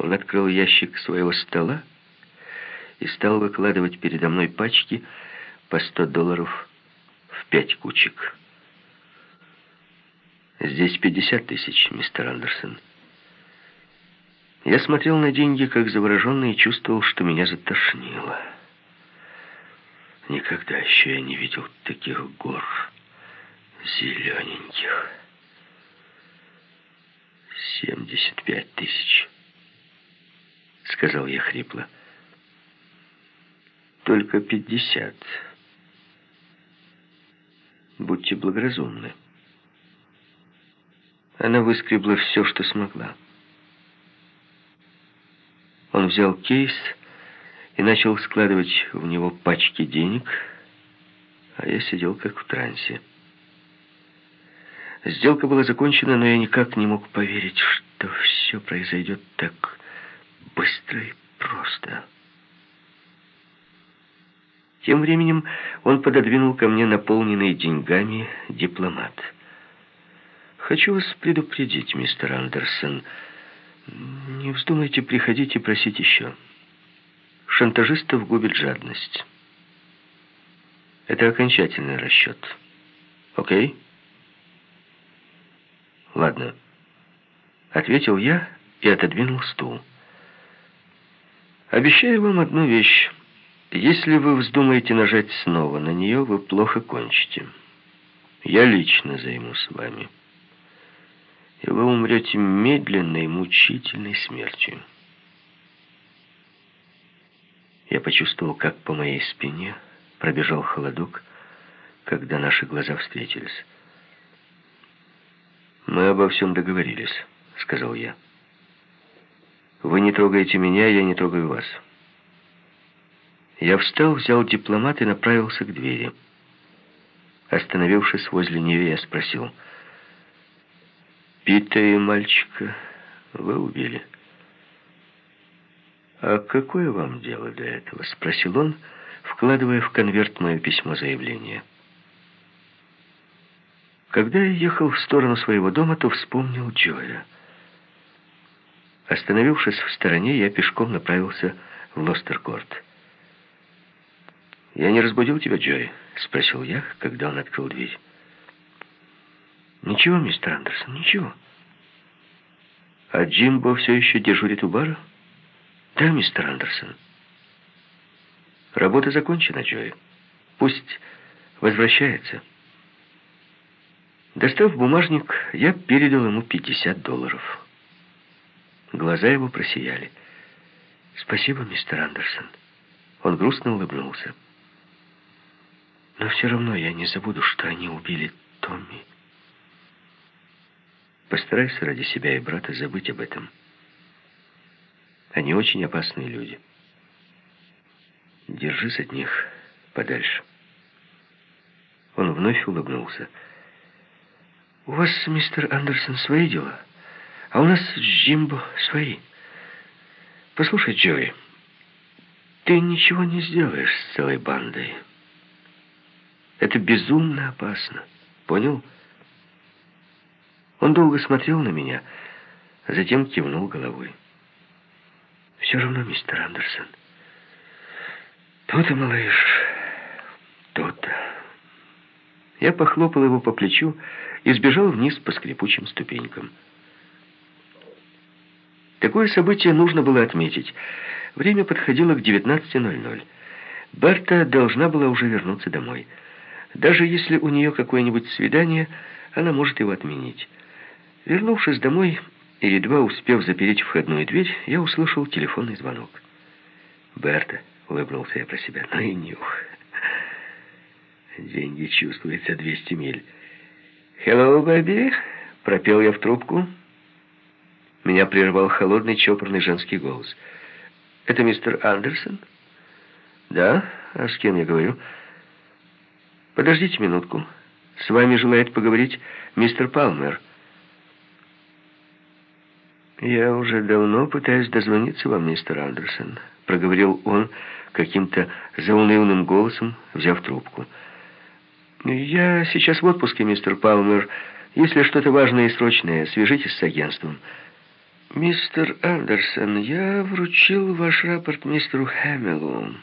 Он открыл ящик своего стола и стал выкладывать передо мной пачки по 100 долларов в пять кучек. «Здесь 50 тысяч, мистер Андерсон». Я смотрел на деньги, как завороженный, и чувствовал, что меня затошнило. Никогда еще я не видел таких гор зелененьких. «Семьдесят пять тысяч», — сказал я хрипло. «Только пятьдесят. Будьте благоразумны». Она выскребла все, что смогла. Он взял кейс и начал складывать в него пачки денег, а я сидел как в трансе. Сделка была закончена, но я никак не мог поверить, что все произойдет так быстро и просто. Тем временем он пододвинул ко мне наполненный деньгами дипломат. «Хочу вас предупредить, мистер Андерсон», не вздумайте приходить и просить еще. Шантажистов губит жадность. Это окончательный расчет. Окей? Ладно. Ответил я и отодвинул стул. Обещаю вам одну вещь. Если вы вздумаете нажать снова на нее, вы плохо кончите. Я лично займусь вами и вы умрете медленной, мучительной смертью. Я почувствовал, как по моей спине пробежал холодок, когда наши глаза встретились. «Мы обо всем договорились», — сказал я. «Вы не трогаете меня, я не трогаю вас». Я встал, взял дипломат и направился к двери. Остановившись возле нее, я спросил — Пита и мальчика вы убили. «А какое вам дело до этого?» — спросил он, вкладывая в конверт мое письмо заявления. Когда я ехал в сторону своего дома, то вспомнил Джоя. Остановившись в стороне, я пешком направился в Лостеркорт. «Я не разбудил тебя, Джой?» — спросил я, когда он открыл дверь. «Ничего, мистер Андерсон, ничего». «А Джимбо все еще дежурит у бара?» «Да, мистер Андерсон». «Работа закончена, Джой. Пусть возвращается». Достав бумажник, я передал ему 50 долларов. Глаза его просияли. «Спасибо, мистер Андерсон». Он грустно улыбнулся. «Но все равно я не забуду, что они убили Томми». Постарайся ради себя и брата забыть об этом. Они очень опасные люди. Держись от них подальше. Он вновь улыбнулся. «У вас, мистер Андерсон, свои дела, а у нас с Джимбо свои. Послушай, Джои, ты ничего не сделаешь с целой бандой. Это безумно опасно. Понял?» Он долго смотрел на меня, а затем кивнул головой. «Все равно, мистер Андерсон, то-то, малыш, то-то». Я похлопал его по плечу и сбежал вниз по скрипучим ступенькам. Такое событие нужно было отметить. Время подходило к 19.00. Берта должна была уже вернуться домой. Даже если у нее какое-нибудь свидание, она может его отменить. Вернувшись домой и едва успев запереть входную дверь, я услышал телефонный звонок. «Берта», — улыбнулся я про себя, — «ну и нюх. Деньги чувствуются 200 миль». «Hello, baby», — пропел я в трубку. Меня прервал холодный, чопорный женский голос. «Это мистер Андерсон?» «Да? А с кем я говорю?» «Подождите минутку. С вами желает поговорить мистер Палмер». «Я уже давно пытаюсь дозвониться вам, мистер Андерсон», — проговорил он каким-то заунывным голосом, взяв трубку. «Я сейчас в отпуске, мистер Палмер. Если что-то важное и срочное, свяжитесь с агентством». «Мистер Андерсон, я вручил ваш рапорт мистеру Хэмиллу».